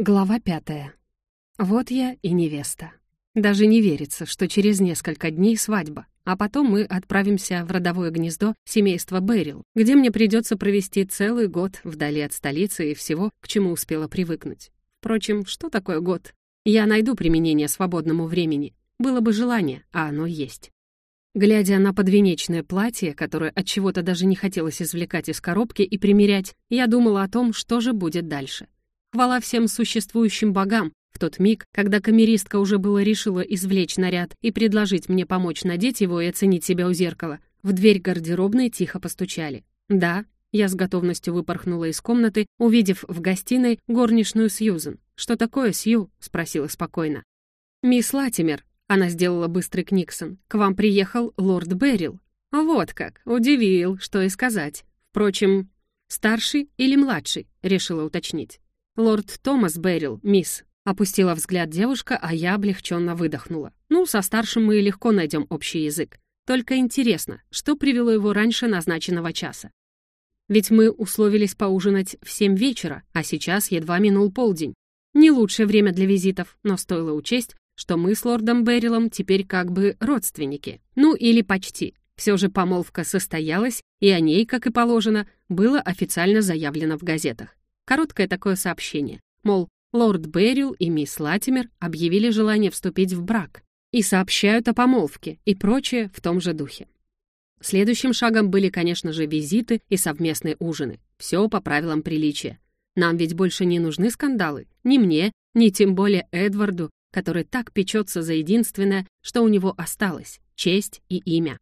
Глава пятая. Вот я и невеста. Даже не верится, что через несколько дней свадьба, а потом мы отправимся в родовое гнездо семейства Берил, где мне придется провести целый год вдали от столицы и всего, к чему успела привыкнуть. Впрочем, что такое год? Я найду применение свободному времени. Было бы желание, а оно есть. Глядя на подвенечное платье, которое от чего-то даже не хотелось извлекать из коробки и примерять, я думала о том, что же будет дальше. Хвала всем существующим богам, в тот миг, когда камеристка уже было решила извлечь наряд и предложить мне помочь надеть его и оценить себя у зеркала, в дверь гардеробной тихо постучали. «Да», я с готовностью выпорхнула из комнаты, увидев в гостиной горничную Сьюзен. «Что такое, Сью?» — спросила спокойно. «Мисс Латимер», — она сделала быстрый книксон, — «к вам приехал лорд Беррил». «Вот как, удивил, что и сказать. Впрочем, старший или младший?» — решила уточнить. «Лорд Томас Беррил, мисс». Опустила взгляд девушка, а я облегченно выдохнула. «Ну, со старшим мы легко найдем общий язык. Только интересно, что привело его раньше назначенного часа? Ведь мы условились поужинать в семь вечера, а сейчас едва минул полдень. Не лучшее время для визитов, но стоило учесть, что мы с лордом Беррилом теперь как бы родственники. Ну, или почти. Все же помолвка состоялась, и о ней, как и положено, было официально заявлено в газетах. Короткое такое сообщение. Мол, лорд Беррил и мисс Латимер объявили желание вступить в брак и сообщают о помолвке и прочее в том же духе. Следующим шагом были, конечно же, визиты и совместные ужины. Все по правилам приличия. Нам ведь больше не нужны скандалы. Ни мне, ни тем более Эдварду, который так печется за единственное, что у него осталось — честь и имя.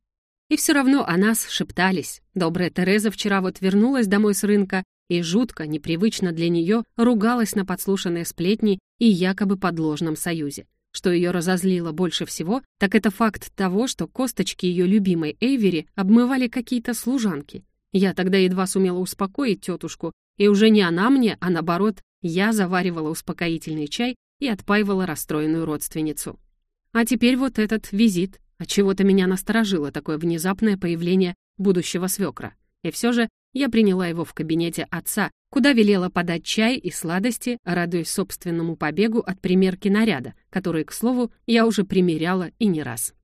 И все равно о нас шептались. Добрая Тереза вчера вот вернулась домой с рынка и жутко, непривычно для нее, ругалась на подслушанные сплетни и якобы подложном союзе. Что ее разозлило больше всего, так это факт того, что косточки ее любимой Эйвери обмывали какие-то служанки. Я тогда едва сумела успокоить тетушку, и уже не она мне, а наоборот, я заваривала успокоительный чай и отпаивала расстроенную родственницу. А теперь вот этот визит. Отчего-то меня насторожило такое внезапное появление будущего свекра. И все же я приняла его в кабинете отца, куда велела подать чай и сладости, радуясь собственному побегу от примерки наряда, который, к слову, я уже примеряла и не раз.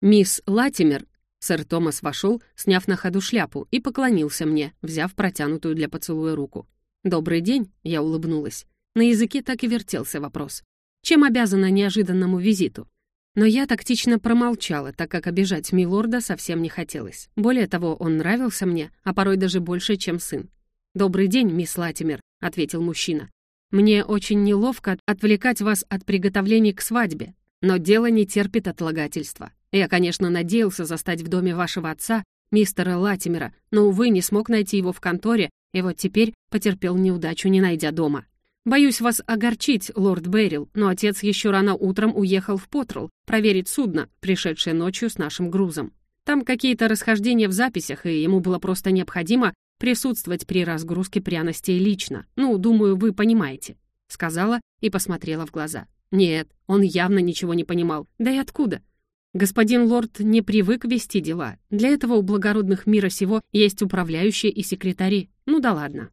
«Мисс Латимер», сэр Томас вошел, сняв на ходу шляпу, и поклонился мне, взяв протянутую для поцелуя руку. «Добрый день», — я улыбнулась. На языке так и вертелся вопрос. «Чем обязана неожиданному визиту?» Но я тактично промолчала, так как обижать милорда совсем не хотелось. Более того, он нравился мне, а порой даже больше, чем сын. «Добрый день, мисс Латимер», — ответил мужчина. «Мне очень неловко отвлекать вас от приготовлений к свадьбе, но дело не терпит отлагательства. Я, конечно, надеялся застать в доме вашего отца, мистера Латимера, но, увы, не смог найти его в конторе, и вот теперь потерпел неудачу, не найдя дома. «Боюсь вас огорчить, лорд Беррил, но отец еще рано утром уехал в Потрол проверить судно, пришедшее ночью с нашим грузом. Там какие-то расхождения в записях, и ему было просто необходимо присутствовать при разгрузке пряностей лично. Ну, думаю, вы понимаете», — сказала и посмотрела в глаза. Нет, он явно ничего не понимал. Да и откуда? Господин лорд не привык вести дела. Для этого у благородных мира сего есть управляющие и секретари. Ну да ладно.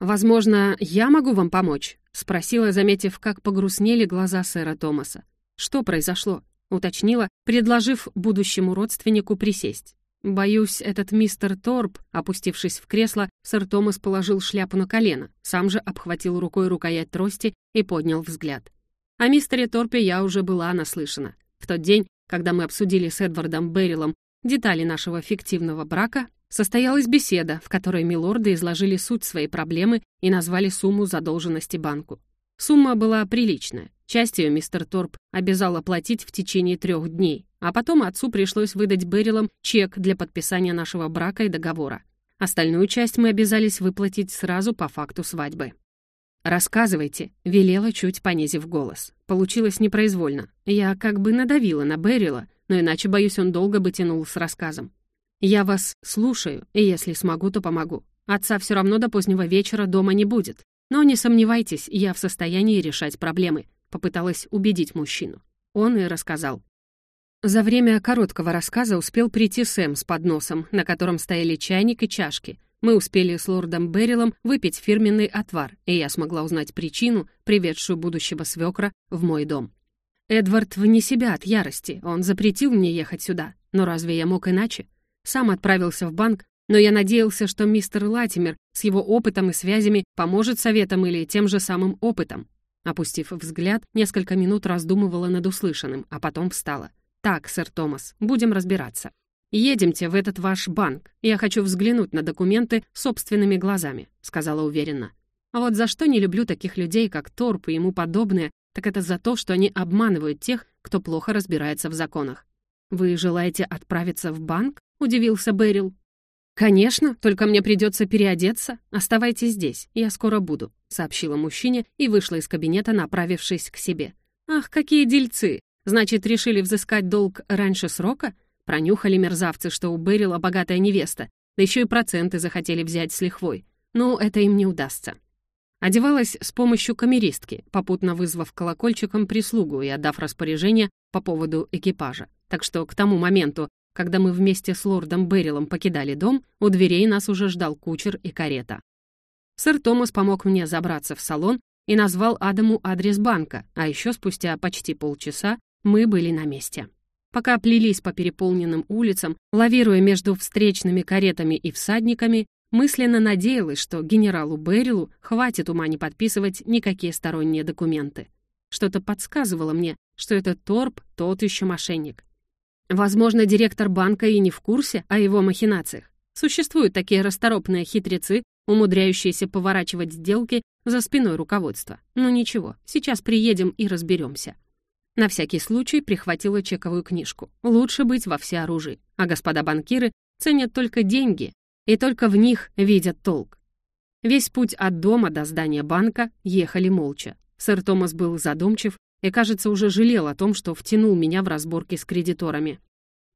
«Возможно, я могу вам помочь?» — спросила, заметив, как погрустнели глаза сэра Томаса. «Что произошло?» — уточнила, предложив будущему родственнику присесть. «Боюсь, этот мистер Торп», опустившись в кресло, сэр Томас положил шляпу на колено, сам же обхватил рукой рукоять трости и поднял взгляд. О мистере Торпе я уже была наслышана. В тот день, когда мы обсудили с Эдвардом Беррилом детали нашего фиктивного брака, Состоялась беседа, в которой милорды изложили суть своей проблемы и назвали сумму задолженности банку. Сумма была приличная. Часть ее мистер Торп обязал оплатить в течение трех дней, а потом отцу пришлось выдать Берилам чек для подписания нашего брака и договора. Остальную часть мы обязались выплатить сразу по факту свадьбы. «Рассказывайте», — велела, чуть понизив голос. Получилось непроизвольно. Я как бы надавила на Берила, но иначе, боюсь, он долго бы тянул с рассказом. «Я вас слушаю, и если смогу, то помогу. Отца все равно до позднего вечера дома не будет. Но не сомневайтесь, я в состоянии решать проблемы», — попыталась убедить мужчину. Он и рассказал. За время короткого рассказа успел прийти Сэм с подносом, на котором стояли чайник и чашки. Мы успели с лордом Беррилом выпить фирменный отвар, и я смогла узнать причину, приведшую будущего свекра в мой дом. Эдвард вне себя от ярости, он запретил мне ехать сюда. Но разве я мог иначе? Сам отправился в банк, но я надеялся, что мистер Латимер с его опытом и связями поможет советом или тем же самым опытом. Опустив взгляд, несколько минут раздумывала над услышанным, а потом встала. «Так, сэр Томас, будем разбираться. «Едемте в этот ваш банк. Я хочу взглянуть на документы собственными глазами», — сказала уверенно. А вот за что не люблю таких людей, как Торп и ему подобные, так это за то, что они обманывают тех, кто плохо разбирается в законах. «Вы желаете отправиться в банк?» — удивился Берил. «Конечно, только мне придется переодеться. Оставайтесь здесь, я скоро буду», — сообщила мужчине и вышла из кабинета, направившись к себе. «Ах, какие дельцы! Значит, решили взыскать долг раньше срока? Пронюхали мерзавцы, что у Берила богатая невеста, да еще и проценты захотели взять с лихвой. Ну, это им не удастся. Одевалась с помощью камеристки, попутно вызвав колокольчиком прислугу и отдав распоряжение по поводу экипажа. Так что к тому моменту, когда мы вместе с лордом Берилом покидали дом, у дверей нас уже ждал кучер и карета. Сэр Томас помог мне забраться в салон и назвал Адаму адрес банка, а еще спустя почти полчаса мы были на месте. Пока плелись по переполненным улицам, лавируя между встречными каретами и всадниками, мысленно надеялась, что генералу Берилу хватит ума не подписывать никакие сторонние документы. Что-то подсказывало мне, что этот Торп тот еще мошенник. Возможно, директор банка и не в курсе о его махинациях. Существуют такие расторопные хитрецы, умудряющиеся поворачивать сделки за спиной руководства. Но ничего, сейчас приедем и разберемся. На всякий случай прихватила чековую книжку. Лучше быть во всеоружии. А господа банкиры ценят только деньги, и только в них видят толк. Весь путь от дома до здания банка ехали молча. Сэр Томас был задумчив и, кажется, уже жалел о том, что втянул меня в разборки с кредиторами.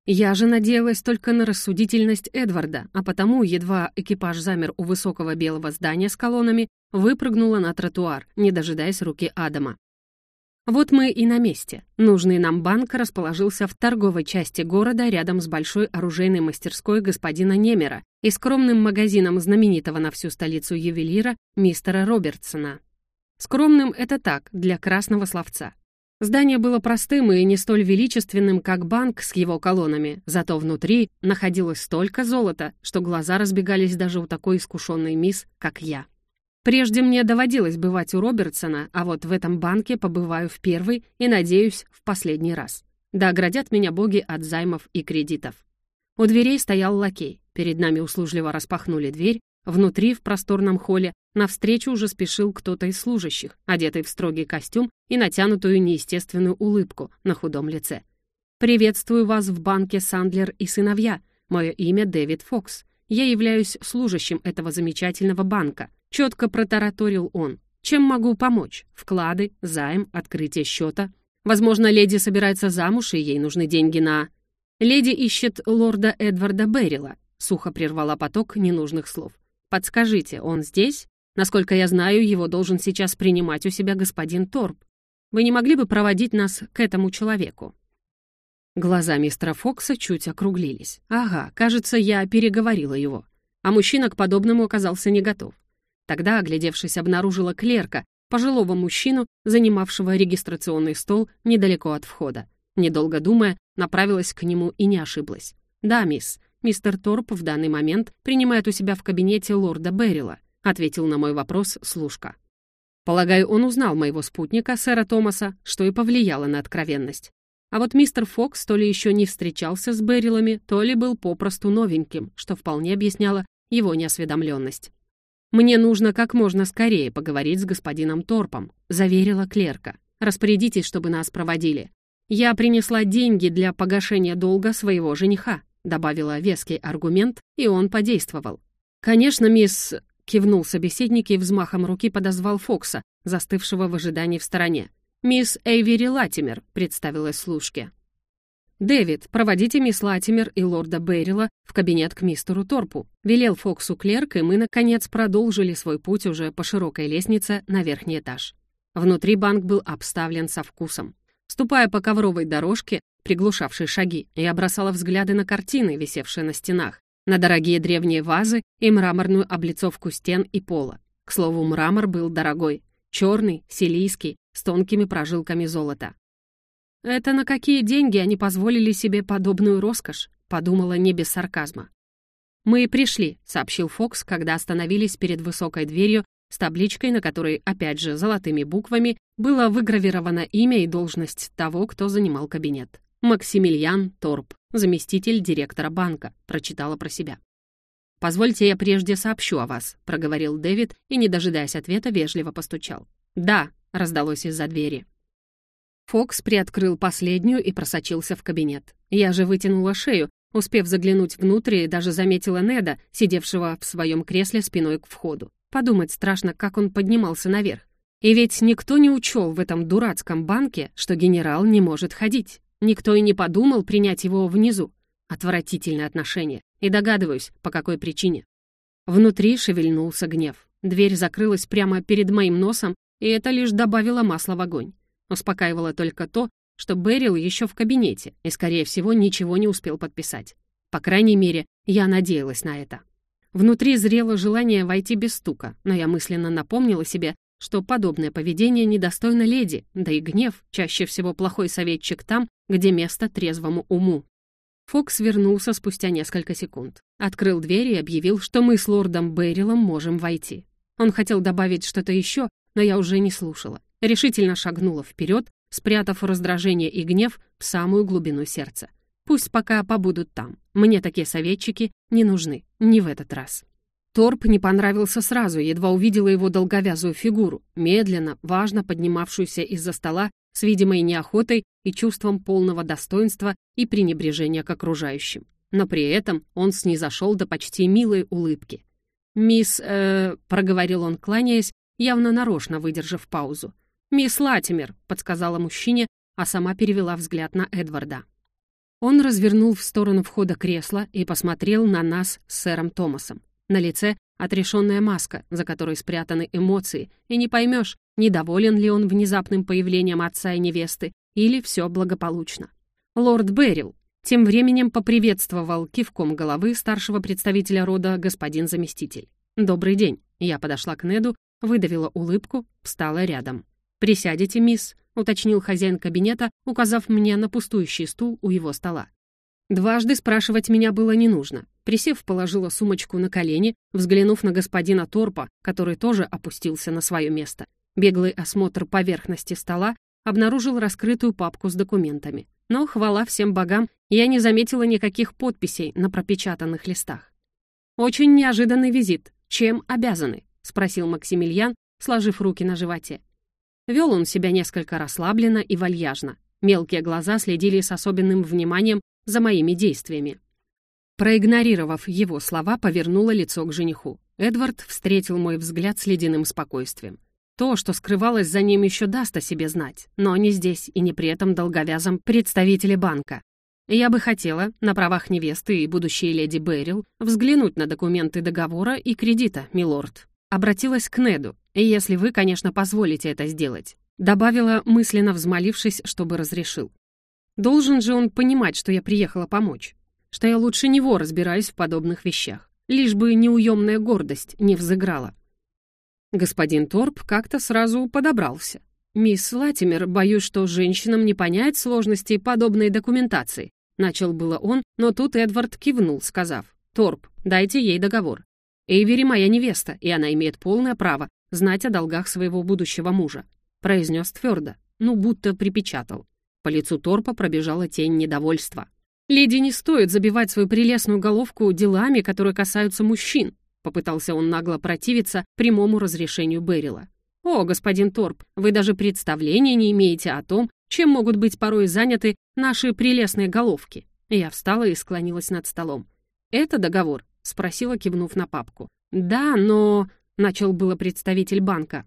Я же надеялась только на рассудительность Эдварда, а потому, едва экипаж замер у высокого белого здания с колоннами, выпрыгнула на тротуар, не дожидаясь руки Адама. Вот мы и на месте. Нужный нам банк расположился в торговой части города рядом с большой оружейной мастерской господина Немера и скромным магазином знаменитого на всю столицу ювелира мистера Робертсона. Скромным это так, для красного словца. Здание было простым и не столь величественным, как банк с его колоннами, зато внутри находилось столько золота, что глаза разбегались даже у такой искушенной мисс, как я. Прежде мне доводилось бывать у Робертсона, а вот в этом банке побываю в первый и, надеюсь, в последний раз. Да оградят меня боги от займов и кредитов. У дверей стоял лакей. Перед нами услужливо распахнули дверь. Внутри, в просторном холле, навстречу уже спешил кто-то из служащих, одетый в строгий костюм и натянутую неестественную улыбку на худом лице. «Приветствую вас в банке Сандлер и сыновья. Мое имя Дэвид Фокс. Я являюсь служащим этого замечательного банка. Четко протараторил он. Чем могу помочь? Вклады, займ, открытие счета. Возможно, леди собирается замуж, и ей нужны деньги на... Леди ищет лорда Эдварда Беррила. Сухо прервала поток ненужных слов. Подскажите, он здесь? Насколько я знаю, его должен сейчас принимать у себя господин Торп. Вы не могли бы проводить нас к этому человеку?» Глаза мистера Фокса чуть округлились. «Ага, кажется, я переговорила его». А мужчина к подобному оказался не готов. Тогда, оглядевшись, обнаружила клерка, пожилого мужчину, занимавшего регистрационный стол недалеко от входа. Недолго думая, направилась к нему и не ошиблась. «Да, мисс, мистер Торп в данный момент принимает у себя в кабинете лорда Беррила», ответил на мой вопрос служка. Полагаю, он узнал моего спутника, сэра Томаса, что и повлияло на откровенность. А вот мистер Фокс то ли еще не встречался с Беррилами, то ли был попросту новеньким, что вполне объясняло его неосведомленность. «Мне нужно как можно скорее поговорить с господином Торпом», — заверила клерка. «Распорядитесь, чтобы нас проводили. Я принесла деньги для погашения долга своего жениха», — добавила веский аргумент, и он подействовал. «Конечно, мисс...» — кивнул собеседник и взмахом руки подозвал Фокса, застывшего в ожидании в стороне. «Мисс Эйвери Латимер», — представилась служке. «Дэвид, проводите мисс Латимер и лорда Беррила в кабинет к мистеру Торпу», велел Фоксу клерк, и мы, наконец, продолжили свой путь уже по широкой лестнице на верхний этаж. Внутри банк был обставлен со вкусом. Ступая по ковровой дорожке, приглушавшей шаги, я бросала взгляды на картины, висевшие на стенах, на дорогие древние вазы и мраморную облицовку стен и пола. К слову, мрамор был дорогой, черный, силийский, с тонкими прожилками золота. «Это на какие деньги они позволили себе подобную роскошь?» — подумала не без сарказма. «Мы пришли», — сообщил Фокс, когда остановились перед высокой дверью с табличкой, на которой, опять же, золотыми буквами, было выгравировано имя и должность того, кто занимал кабинет. «Максимилиан Торп, заместитель директора банка», — прочитала про себя. «Позвольте, я прежде сообщу о вас», — проговорил Дэвид и, не дожидаясь ответа, вежливо постучал. «Да», — раздалось из-за двери. Фокс приоткрыл последнюю и просочился в кабинет. Я же вытянула шею, успев заглянуть внутрь и даже заметила Неда, сидевшего в своем кресле спиной к входу. Подумать страшно, как он поднимался наверх. И ведь никто не учел в этом дурацком банке, что генерал не может ходить. Никто и не подумал принять его внизу. Отвратительное отношение. И догадываюсь, по какой причине. Внутри шевельнулся гнев. Дверь закрылась прямо перед моим носом, и это лишь добавило масла в огонь. Успокаивало только то, что Берил еще в кабинете и, скорее всего, ничего не успел подписать. По крайней мере, я надеялась на это. Внутри зрело желание войти без стука, но я мысленно напомнила себе, что подобное поведение недостойно леди, да и гнев чаще всего плохой советчик там, где место трезвому уму. Фокс вернулся спустя несколько секунд. Открыл дверь и объявил, что мы с лордом Беррилом можем войти. Он хотел добавить что-то еще, но я уже не слушала решительно шагнула вперед, спрятав раздражение и гнев в самую глубину сердца. Пусть пока побудут там. Мне такие советчики не нужны, не в этот раз. Торп не понравился сразу, едва увидела его долговязую фигуру, медленно, важно поднимавшуюся из-за стола с видимой неохотой и чувством полного достоинства и пренебрежения к окружающим. Но при этом он снизошел до почти милой улыбки. «Мисс...» э, — проговорил он, кланяясь, явно нарочно выдержав паузу. «Мисс Латимер», — подсказала мужчине, а сама перевела взгляд на Эдварда. Он развернул в сторону входа кресла и посмотрел на нас с сэром Томасом. На лице отрешенная маска, за которой спрятаны эмоции, и не поймешь, недоволен ли он внезапным появлением отца и невесты, или все благополучно. Лорд Беррил тем временем поприветствовал кивком головы старшего представителя рода господин заместитель. «Добрый день». Я подошла к Неду, выдавила улыбку, встала рядом. «Присядете, мисс», — уточнил хозяин кабинета, указав мне на пустующий стул у его стола. Дважды спрашивать меня было не нужно. Присев, положила сумочку на колени, взглянув на господина Торпа, который тоже опустился на свое место. Беглый осмотр поверхности стола обнаружил раскрытую папку с документами. Но, хвала всем богам, я не заметила никаких подписей на пропечатанных листах. «Очень неожиданный визит. Чем обязаны?» — спросил Максимилиан, сложив руки на животе. Вел он себя несколько расслабленно и вальяжно. Мелкие глаза следили с особенным вниманием за моими действиями. Проигнорировав его слова, повернула лицо к жениху. Эдвард встретил мой взгляд с ледяным спокойствием. То, что скрывалось за ним, еще даст о себе знать, но не здесь и не при этом долговязом представителе банка. Я бы хотела, на правах невесты и будущей леди Беррил, взглянуть на документы договора и кредита, милорд. Обратилась к Неду, если вы, конечно, позволите это сделать. Добавила, мысленно взмолившись, чтобы разрешил. Должен же он понимать, что я приехала помочь. Что я лучше него разбираюсь в подобных вещах. Лишь бы неуемная гордость не взыграла. Господин Торп как-то сразу подобрался. «Мисс Латимер, боюсь, что женщинам не понять сложности подобной документации», начал было он, но тут Эдвард кивнул, сказав, «Торп, дайте ей договор. Эйвери моя невеста, и она имеет полное право знать о долгах своего будущего мужа», — произнес твердо, ну будто припечатал. По лицу Торпа пробежала тень недовольства. «Леди не стоит забивать свою прелестную головку делами, которые касаются мужчин», — попытался он нагло противиться прямому разрешению Берила. «О, господин Торп, вы даже представления не имеете о том, чем могут быть порой заняты наши прелестные головки». Я встала и склонилась над столом. «Это договор — спросила, кивнув на папку. «Да, но...» — начал было представитель банка.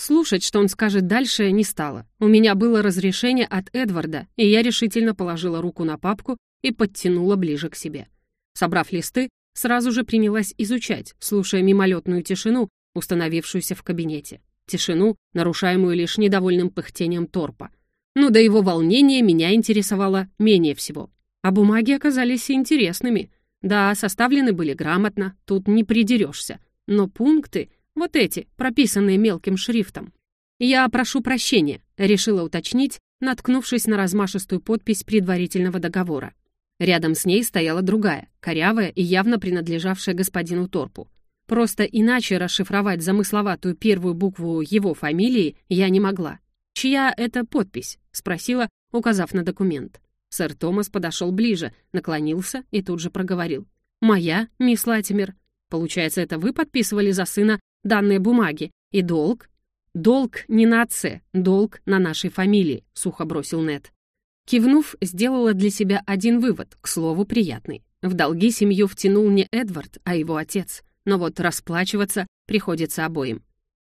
Слушать, что он скажет дальше, не стало. У меня было разрешение от Эдварда, и я решительно положила руку на папку и подтянула ближе к себе. Собрав листы, сразу же принялась изучать, слушая мимолетную тишину, установившуюся в кабинете. Тишину, нарушаемую лишь недовольным пыхтением торпа. Но до его волнения меня интересовало менее всего. А бумаги оказались интересными — Да, составлены были грамотно, тут не придерешься. Но пункты, вот эти, прописанные мелким шрифтом. «Я прошу прощения», — решила уточнить, наткнувшись на размашистую подпись предварительного договора. Рядом с ней стояла другая, корявая и явно принадлежавшая господину Торпу. Просто иначе расшифровать замысловатую первую букву его фамилии я не могла. «Чья это подпись?» — спросила, указав на документ. Сэр Томас подошел ближе, наклонился и тут же проговорил. «Моя, мисс Латимер. Получается, это вы подписывали за сына данные бумаги. И долг?» «Долг не на отце, долг на нашей фамилии», — сухо бросил Нед. Кивнув, сделала для себя один вывод, к слову, приятный. В долги семью втянул не Эдвард, а его отец. Но вот расплачиваться приходится обоим.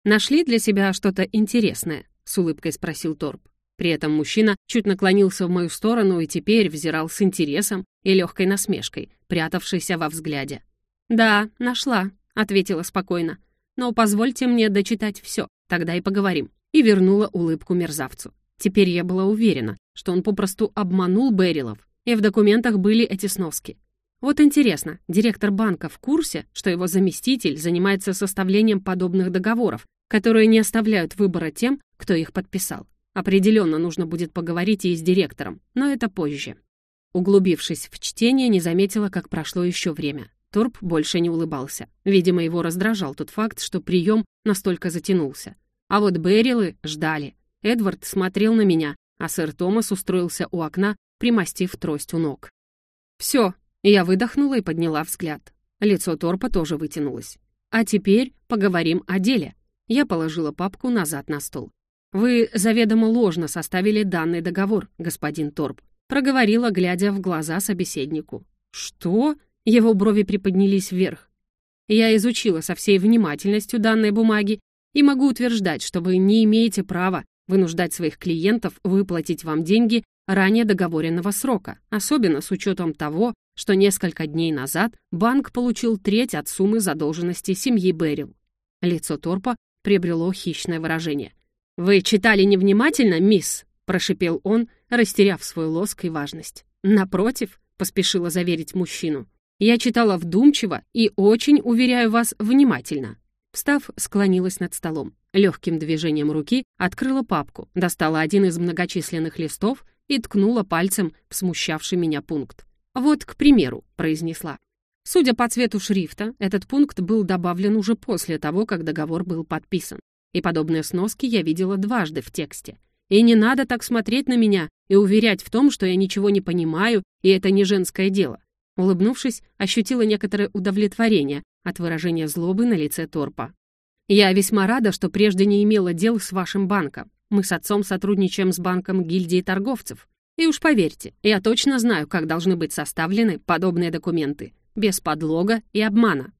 «Нашли для себя что-то интересное?» — с улыбкой спросил Торп. При этом мужчина чуть наклонился в мою сторону и теперь взирал с интересом и легкой насмешкой, прятавшейся во взгляде. «Да, нашла», — ответила спокойно. «Но позвольте мне дочитать все, тогда и поговорим». И вернула улыбку мерзавцу. Теперь я была уверена, что он попросту обманул Берилов, и в документах были эти сноски. Вот интересно, директор банка в курсе, что его заместитель занимается составлением подобных договоров, которые не оставляют выбора тем, кто их подписал. Определенно нужно будет поговорить и с директором, но это позже. Углубившись в чтение, не заметила, как прошло еще время. Торп больше не улыбался. Видимо, его раздражал тот факт, что прием настолько затянулся. А вот Берилы ждали. Эдвард смотрел на меня, а сэр Томас устроился у окна, примостив трость у ног. «Все», — я выдохнула и подняла взгляд. Лицо Торпа тоже вытянулось. «А теперь поговорим о деле». Я положила папку назад на стол. «Вы заведомо ложно составили данный договор, господин Торп», проговорила, глядя в глаза собеседнику. «Что?» Его брови приподнялись вверх. «Я изучила со всей внимательностью данные бумаги и могу утверждать, что вы не имеете права вынуждать своих клиентов выплатить вам деньги ранее договоренного срока, особенно с учетом того, что несколько дней назад банк получил треть от суммы задолженности семьи Берил. Лицо Торпа приобрело хищное выражение. «Вы читали невнимательно, мисс?» — прошипел он, растеряв свой лоск и важность. «Напротив», — поспешила заверить мужчину, «я читала вдумчиво и очень, уверяю вас, внимательно». Встав, склонилась над столом. Легким движением руки открыла папку, достала один из многочисленных листов и ткнула пальцем в смущавший меня пункт. «Вот, к примеру», — произнесла. Судя по цвету шрифта, этот пункт был добавлен уже после того, как договор был подписан. И подобные сноски я видела дважды в тексте. И не надо так смотреть на меня и уверять в том, что я ничего не понимаю, и это не женское дело. Улыбнувшись, ощутила некоторое удовлетворение от выражения злобы на лице Торпа. «Я весьма рада, что прежде не имела дел с вашим банком. Мы с отцом сотрудничаем с банком гильдии торговцев. И уж поверьте, я точно знаю, как должны быть составлены подобные документы, без подлога и обмана».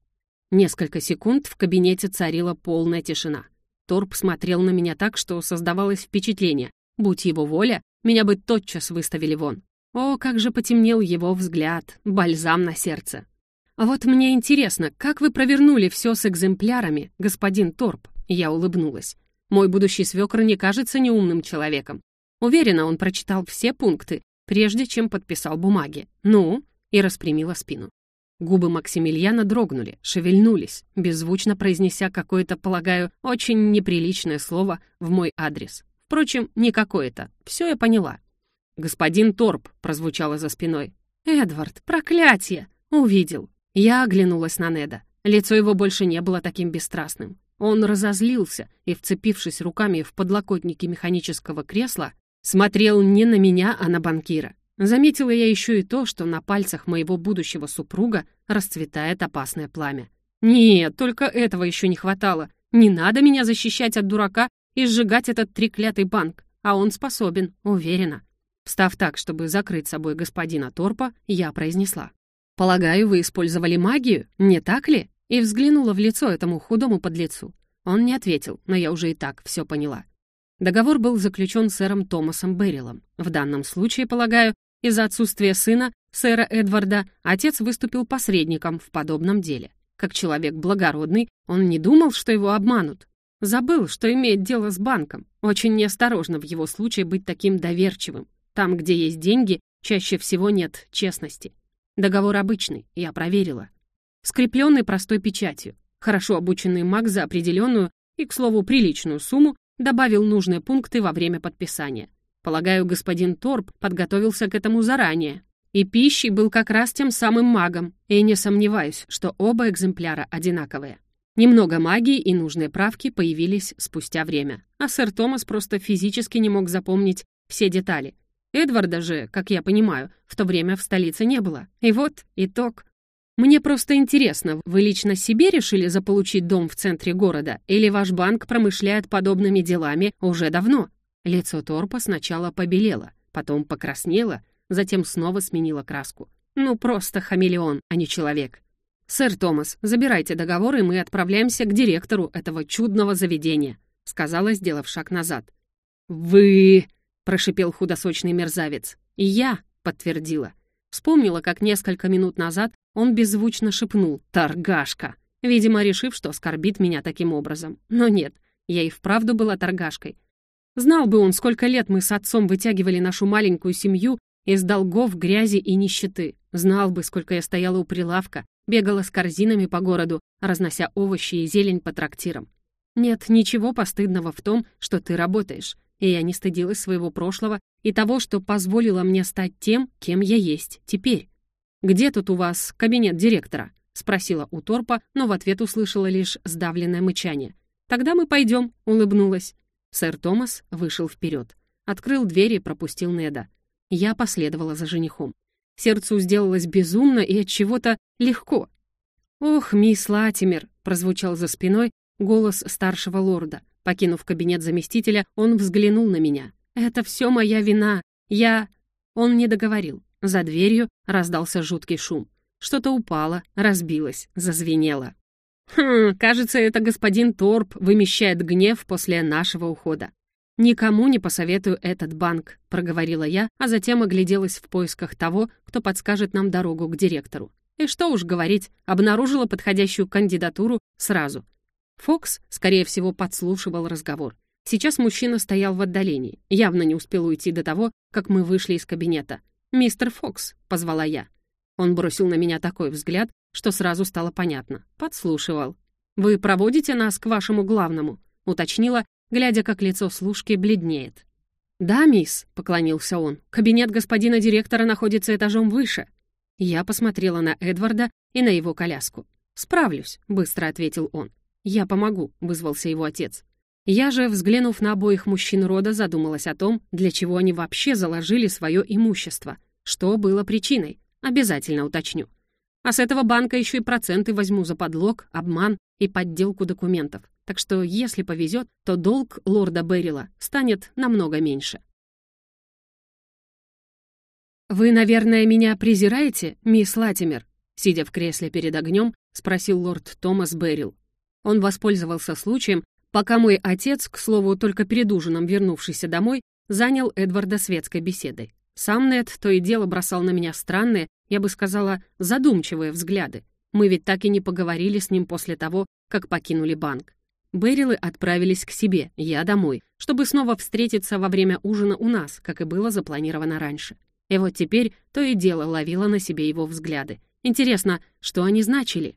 Несколько секунд в кабинете царила полная тишина. Торп смотрел на меня так, что создавалось впечатление. Будь его воля, меня бы тотчас выставили вон. О, как же потемнел его взгляд, бальзам на сердце. А вот мне интересно, как вы провернули все с экземплярами, господин Торп? Я улыбнулась. Мой будущий свекр не кажется неумным человеком. Уверена, он прочитал все пункты, прежде чем подписал бумаги. Ну, и распрямила спину. Губы Максимилиана дрогнули, шевельнулись, беззвучно произнеся какое-то, полагаю, очень неприличное слово в мой адрес. Впрочем, не какое-то. Все я поняла. «Господин Торп», — прозвучало за спиной. «Эдвард, проклятие!» Увидел. Я оглянулась на Неда. Лицо его больше не было таким бесстрастным. Он разозлился и, вцепившись руками в подлокотники механического кресла, смотрел не на меня, а на банкира. Заметила я еще и то, что на пальцах моего будущего супруга расцветает опасное пламя. Нет, только этого еще не хватало. Не надо меня защищать от дурака и сжигать этот треклятый банк, а он способен, уверена. Встав так, чтобы закрыть собой господина Торпа, я произнесла. «Полагаю, вы использовали магию, не так ли?» И взглянула в лицо этому худому подлецу. Он не ответил, но я уже и так все поняла. Договор был заключен сэром Томасом Беррилом. В данном случае, полагаю, из-за отсутствия сына, сэра Эдварда, отец выступил посредником в подобном деле. Как человек благородный, он не думал, что его обманут. Забыл, что имеет дело с банком. Очень неосторожно в его случае быть таким доверчивым. Там, где есть деньги, чаще всего нет честности. Договор обычный, я проверила. Скрепленный простой печатью. Хорошо обученный маг за определенную и, к слову, приличную сумму добавил нужные пункты во время подписания. Полагаю, господин Торп подготовился к этому заранее. И пищей был как раз тем самым магом, и не сомневаюсь, что оба экземпляра одинаковые. Немного магии и нужные правки появились спустя время, а сэр Томас просто физически не мог запомнить все детали. Эдварда же, как я понимаю, в то время в столице не было. И вот итог. Мне просто интересно, вы лично себе решили заполучить дом в центре города, или ваш банк промышляет подобными делами уже давно? Лицо Торпа сначала побелело, потом покраснело, затем снова сменило краску. Ну, просто хамелеон, а не человек. «Сэр Томас, забирайте договор, и мы отправляемся к директору этого чудного заведения», сказала, сделав шаг назад. «Вы...» — прошипел худосочный мерзавец. «И я», — подтвердила. Вспомнила, как несколько минут назад он беззвучно шепнул «Торгашка», видимо, решив, что оскорбит меня таким образом. Но нет, я и вправду была торгашкой. Знал бы он, сколько лет мы с отцом вытягивали нашу маленькую семью из долгов, грязи и нищеты. Знал бы, сколько я стояла у прилавка, бегала с корзинами по городу, разнося овощи и зелень по трактирам. Нет ничего постыдного в том, что ты работаешь, и я не стыдилась своего прошлого и того, что позволило мне стать тем, кем я есть теперь. «Где тут у вас кабинет директора?» — спросила у Торпа, но в ответ услышала лишь сдавленное мычание. «Тогда мы пойдем», — улыбнулась. Сэр Томас вышел вперед, открыл дверь и пропустил Неда. Я последовала за женихом. Сердцу сделалось безумно и от чего-то легко. «Ох, мисс Латимер!» — прозвучал за спиной голос старшего лорда. Покинув кабинет заместителя, он взглянул на меня. «Это все моя вина. Я...» Он не договорил. За дверью раздался жуткий шум. Что-то упало, разбилось, зазвенело. «Хм, кажется, это господин Торп вымещает гнев после нашего ухода. «Никому не посоветую этот банк», — проговорила я, а затем огляделась в поисках того, кто подскажет нам дорогу к директору. И что уж говорить, обнаружила подходящую кандидатуру сразу. Фокс, скорее всего, подслушивал разговор. Сейчас мужчина стоял в отдалении, явно не успел уйти до того, как мы вышли из кабинета. «Мистер Фокс», — позвала я. Он бросил на меня такой взгляд, что сразу стало понятно. Подслушивал. «Вы проводите нас к вашему главному?» — уточнила, глядя, как лицо служки бледнеет. «Да, мисс», — поклонился он, — «кабинет господина директора находится этажом выше». Я посмотрела на Эдварда и на его коляску. «Справлюсь», — быстро ответил он. «Я помогу», — вызвался его отец. Я же, взглянув на обоих мужчин рода, задумалась о том, для чего они вообще заложили свое имущество. Что было причиной? Обязательно уточню. А с этого банка еще и проценты возьму за подлог, обман и подделку документов. Так что, если повезет, то долг лорда Беррила станет намного меньше. «Вы, наверное, меня презираете, мисс Латимер?» Сидя в кресле перед огнем, спросил лорд Томас Беррил. Он воспользовался случаем, пока мой отец, к слову, только перед ужином вернувшийся домой, занял Эдварда светской беседой. Сам Нед то и дело бросал на меня странные, я бы сказала, задумчивые взгляды. Мы ведь так и не поговорили с ним после того, как покинули банк. Берилы отправились к себе, я домой, чтобы снова встретиться во время ужина у нас, как и было запланировано раньше. И вот теперь то и дело ловила на себе его взгляды. Интересно, что они значили?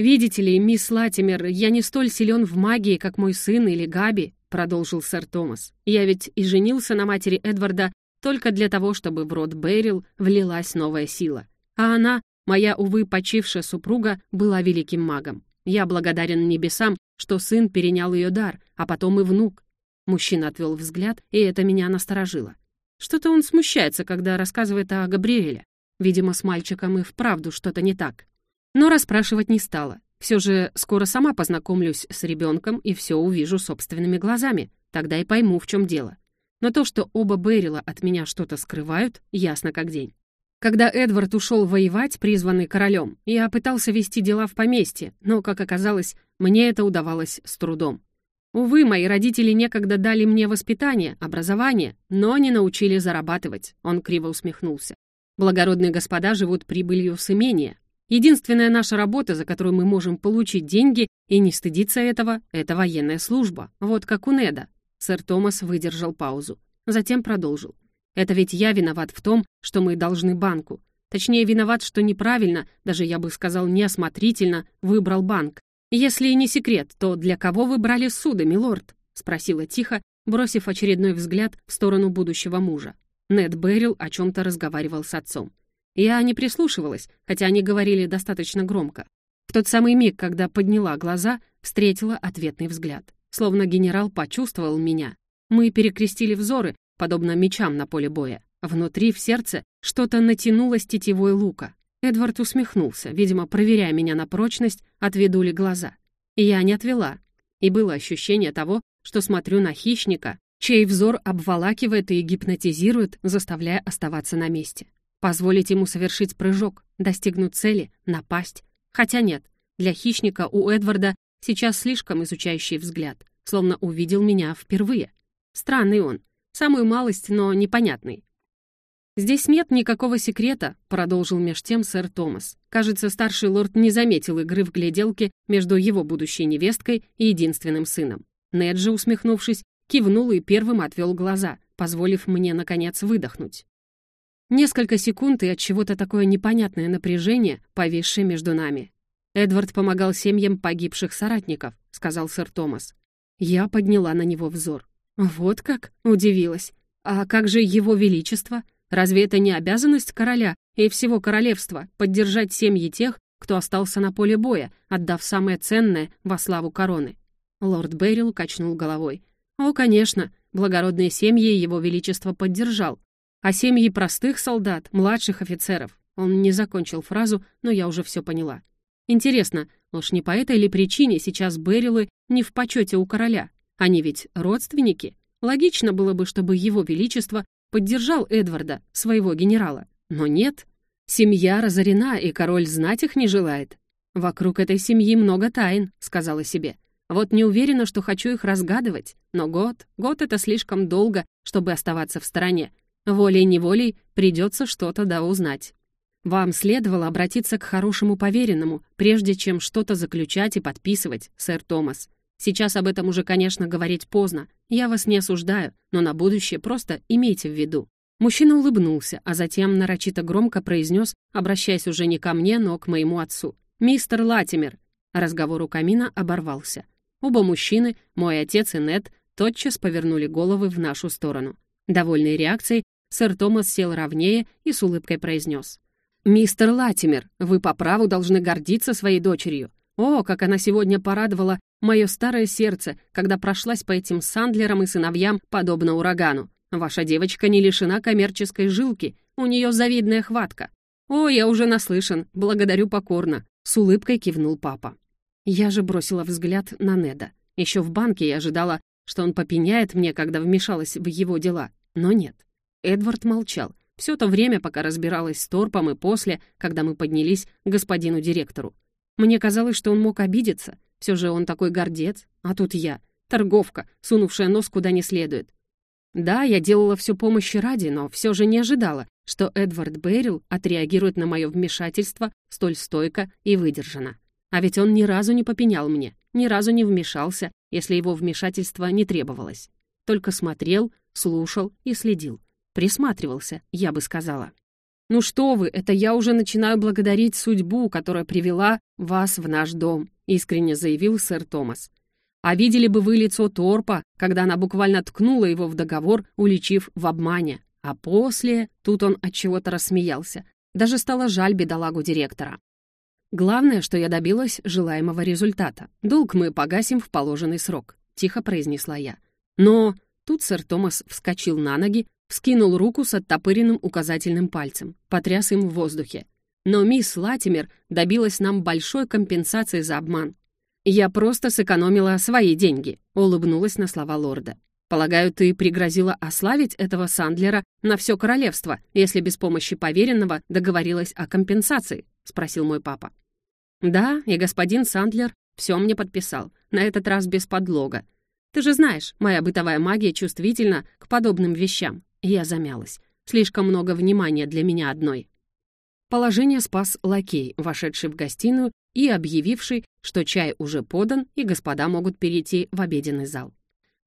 «Видите ли, мисс Латимер, я не столь силен в магии, как мой сын или Габи», продолжил сэр Томас. «Я ведь и женился на матери Эдварда только для того, чтобы в род Берил влилась новая сила. А она, моя, увы, почившая супруга, была великим магом. Я благодарен небесам, что сын перенял ее дар, а потом и внук. Мужчина отвел взгляд, и это меня насторожило. Что-то он смущается, когда рассказывает о Габриэле. Видимо, с мальчиком и вправду что-то не так. Но расспрашивать не стала. Все же скоро сама познакомлюсь с ребенком и все увижу собственными глазами. Тогда и пойму, в чем дело. Но то, что оба Берила от меня что-то скрывают, ясно как день. Когда Эдвард ушел воевать, призванный королем, я пытался вести дела в поместье, но, как оказалось, мне это удавалось с трудом. Увы, мои родители некогда дали мне воспитание, образование, но не научили зарабатывать, он криво усмехнулся. Благородные господа живут прибылью с имения. Единственная наша работа, за которую мы можем получить деньги и не стыдиться этого, это военная служба, вот как у Неда. Сэр Томас выдержал паузу, затем продолжил. Это ведь я виноват в том, что мы должны банку. Точнее, виноват, что неправильно, даже я бы сказал неосмотрительно, выбрал банк. «Если не секрет, то для кого вы брали суды, милорд?» — спросила тихо, бросив очередной взгляд в сторону будущего мужа. Нед Беррил о чем-то разговаривал с отцом. Я не прислушивалась, хотя они говорили достаточно громко. В тот самый миг, когда подняла глаза, встретила ответный взгляд. Словно генерал почувствовал меня. Мы перекрестили взоры, подобно мечам на поле боя. Внутри, в сердце, что-то натянулось тетивой лука. Эдвард усмехнулся, видимо, проверяя меня на прочность, отведу ли глаза. Я не отвела. И было ощущение того, что смотрю на хищника, чей взор обволакивает и гипнотизирует, заставляя оставаться на месте. Позволить ему совершить прыжок, достигнуть цели, напасть. Хотя нет, для хищника у Эдварда сейчас слишком изучающий взгляд, словно увидел меня впервые. Странный он, самую малость, но непонятный. «Здесь нет никакого секрета», — продолжил меж тем сэр Томас. Кажется, старший лорд не заметил игры в гляделке между его будущей невесткой и единственным сыном. Нед же, усмехнувшись, кивнул и первым отвел глаза, позволив мне, наконец, выдохнуть. Несколько секунд и от чего-то такое непонятное напряжение, повисшее между нами. «Эдвард помогал семьям погибших соратников», — сказал сэр Томас. Я подняла на него взор. «Вот как?» — удивилась. «А как же его величество? Разве это не обязанность короля и всего королевства поддержать семьи тех, кто остался на поле боя, отдав самое ценное во славу короны?» Лорд Беррил качнул головой. «О, конечно, благородные семьи его величество поддержал. А семьи простых солдат, младших офицеров...» Он не закончил фразу, но я уже все поняла. Интересно, уж не по этой ли причине сейчас Беррилы не в почете у короля? Они ведь родственники. Логично было бы, чтобы его величество поддержал Эдварда, своего генерала. Но нет. Семья разорена, и король знать их не желает. «Вокруг этой семьи много тайн», — сказала себе. «Вот не уверена, что хочу их разгадывать. Но год, год — это слишком долго, чтобы оставаться в стороне. Волей-неволей придется что-то да узнать. Вам следовало обратиться к хорошему поверенному, прежде чем что-то заключать и подписывать, сэр Томас. Сейчас об этом уже, конечно, говорить поздно. Я вас не осуждаю, но на будущее просто имейте в виду». Мужчина улыбнулся, а затем нарочито громко произнес, обращаясь уже не ко мне, но к моему отцу. «Мистер Латимер!» Разговор у камина оборвался. Оба мужчины, мой отец и Нед, тотчас повернули головы в нашу сторону. Довольной реакцией, сэр Томас сел ровнее и с улыбкой произнес. «Мистер Латимер, вы по праву должны гордиться своей дочерью. О, как она сегодня порадовала мое старое сердце, когда прошлась по этим сандлерам и сыновьям, подобно урагану. Ваша девочка не лишена коммерческой жилки, у нее завидная хватка. О, я уже наслышан, благодарю покорно», — с улыбкой кивнул папа. Я же бросила взгляд на Неда. Еще в банке я ожидала, что он попеняет мне, когда вмешалась в его дела, но нет. Эдвард молчал. Все то время, пока разбиралась с Торпом и после, когда мы поднялись к господину директору. Мне казалось, что он мог обидеться. Все же он такой гордец, а тут я, торговка, сунувшая нос куда не следует. Да, я делала все помощи ради, но все же не ожидала, что Эдвард Беррил отреагирует на мое вмешательство столь стойко и выдержанно. А ведь он ни разу не попенял мне, ни разу не вмешался, если его вмешательство не требовалось. Только смотрел, слушал и следил. Присматривался, я бы сказала. «Ну что вы, это я уже начинаю благодарить судьбу, которая привела вас в наш дом», искренне заявил сэр Томас. «А видели бы вы лицо Торпа, когда она буквально ткнула его в договор, уличив в обмане. А после...» Тут он от чего-то рассмеялся. Даже стало жаль бедолагу директора. «Главное, что я добилась желаемого результата. Долг мы погасим в положенный срок», — тихо произнесла я. «Но...» Тут сэр Томас вскочил на ноги, Вскинул руку с оттопыренным указательным пальцем, потряс им в воздухе. Но мисс Латимер добилась нам большой компенсации за обман. «Я просто сэкономила свои деньги», — улыбнулась на слова лорда. «Полагаю, ты пригрозила ославить этого Сандлера на все королевство, если без помощи поверенного договорилась о компенсации?» — спросил мой папа. «Да, и господин Сандлер все мне подписал, на этот раз без подлога. Ты же знаешь, моя бытовая магия чувствительна к подобным вещам. Я замялась. Слишком много внимания для меня одной. Положение спас лакей, вошедший в гостиную и объявивший, что чай уже подан и господа могут перейти в обеденный зал.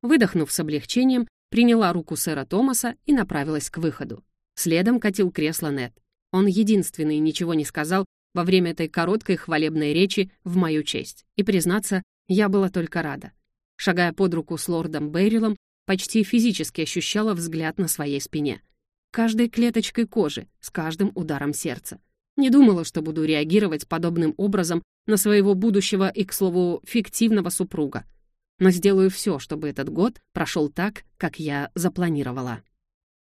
Выдохнув с облегчением, приняла руку сэра Томаса и направилась к выходу. Следом катил кресло Нет. Он единственный ничего не сказал во время этой короткой хвалебной речи в мою честь. И, признаться, я была только рада. Шагая под руку с лордом Беррилом, почти физически ощущала взгляд на своей спине. Каждой клеточкой кожи, с каждым ударом сердца. Не думала, что буду реагировать подобным образом на своего будущего и, к слову, фиктивного супруга. Но сделаю все, чтобы этот год прошел так, как я запланировала.